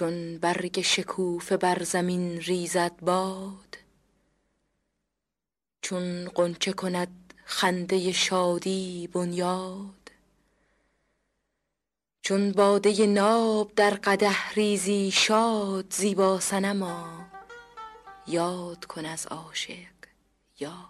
چون برگ شکوفه بر زمین ریزد باد چون قنچه کند خنده شادی بنیاد چون باده ناب در قدح ریزی شاد زیبا صنما یاد کن از عاشق یاد.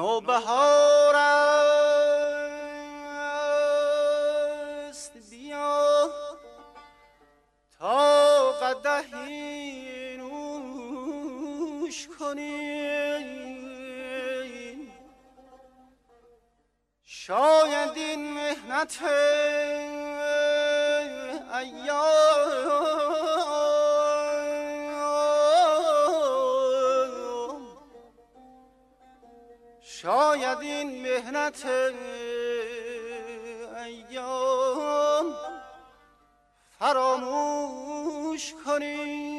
نوبهار است. بیا تا قدهی نوش کنیم شاید این مهنت ایام مهنت ایام فراموش کنیم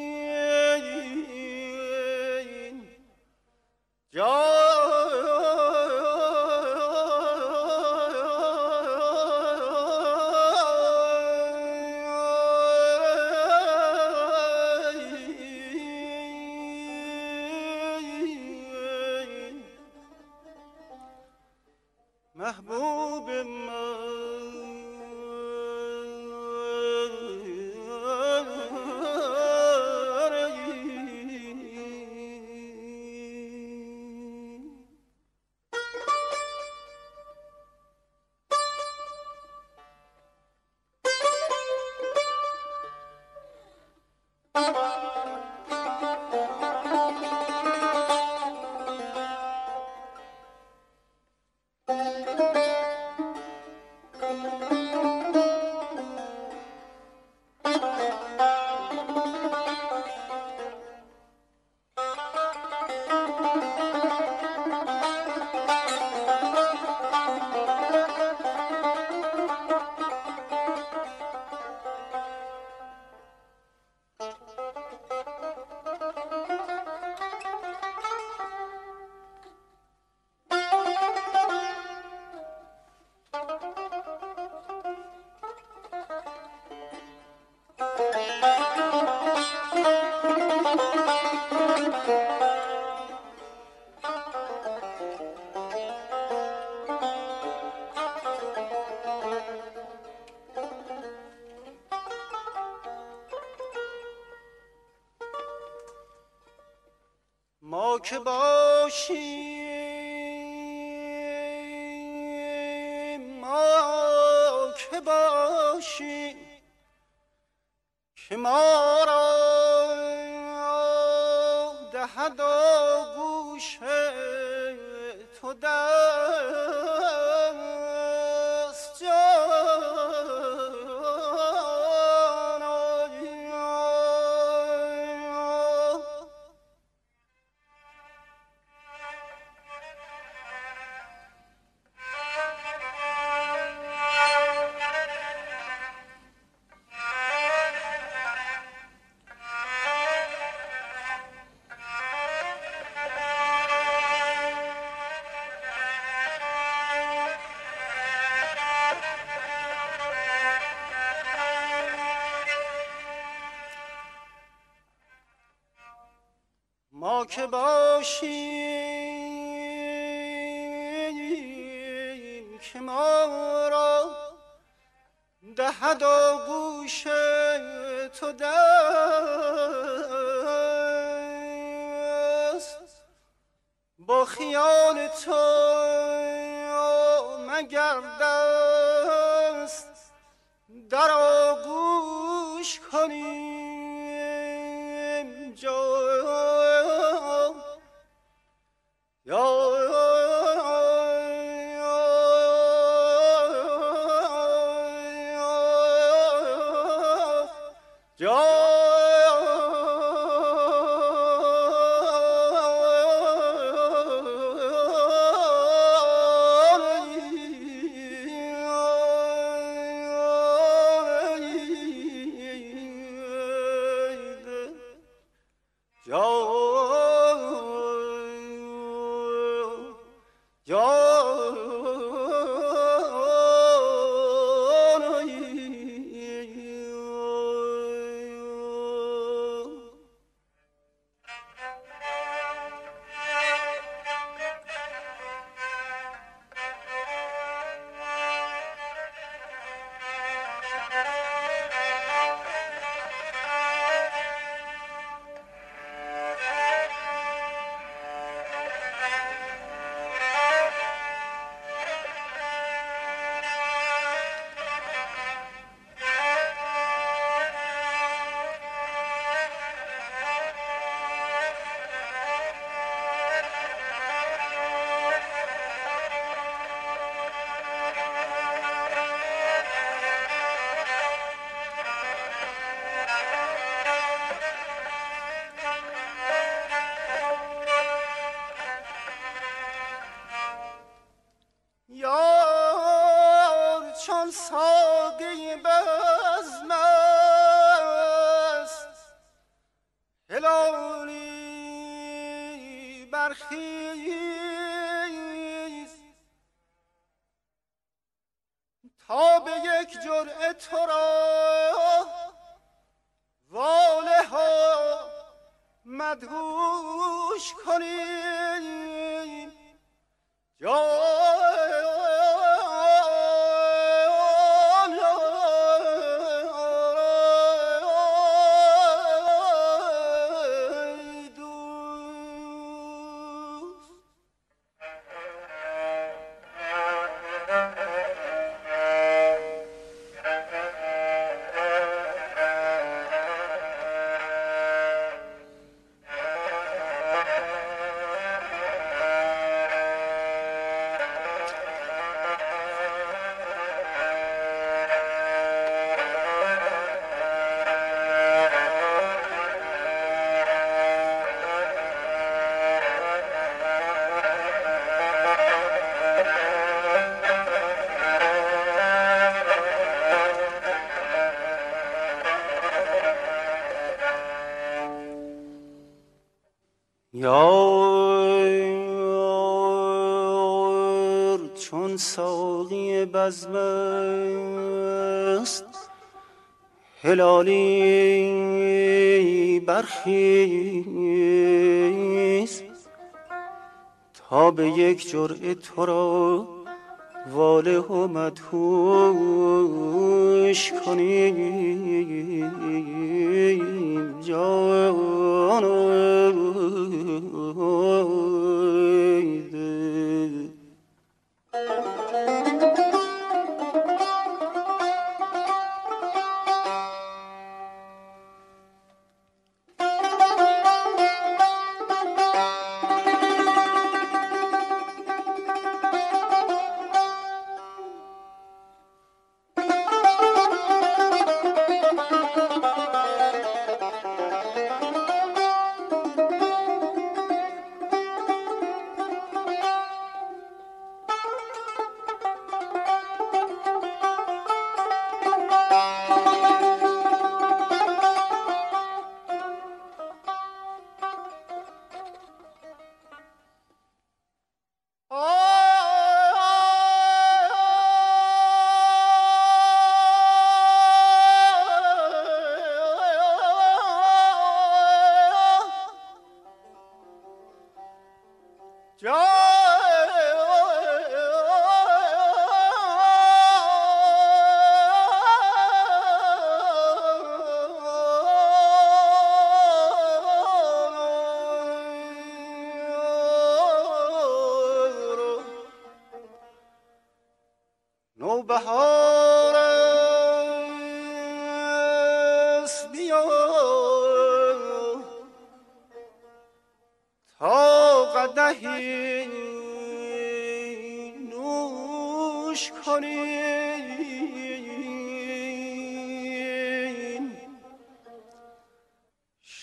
محبوب ما Bye. باشی که ما را دهد تو در که باشیم که ما را دهد و گوش تو دست. با خیال تو مگر دست در آگوش کنیم؟ Yo برخیز تا به یک جرعه تو را واله ها مدهوش کنیم. جا بزم است هلالی برخیز. تا به یک جرعه تو را واله و مدهوش کنیم. جان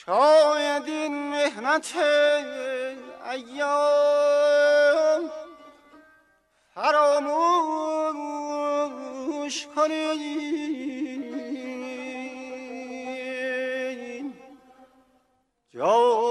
شاید این مهنت ایام. فراموش کنید جا